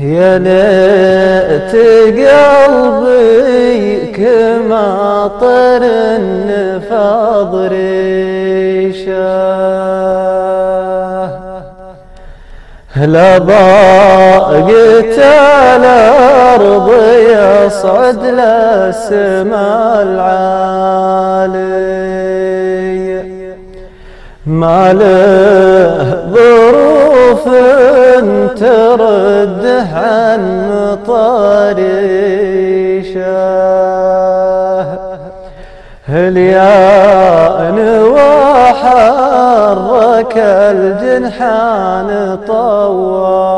يا ليت قلبي كما طر النفاض ريشه لا ضاقت الأرض يصعد للسماء العالي. ما له ظروف ترده عن مطاريشه هليان وحرك الجنحان طوال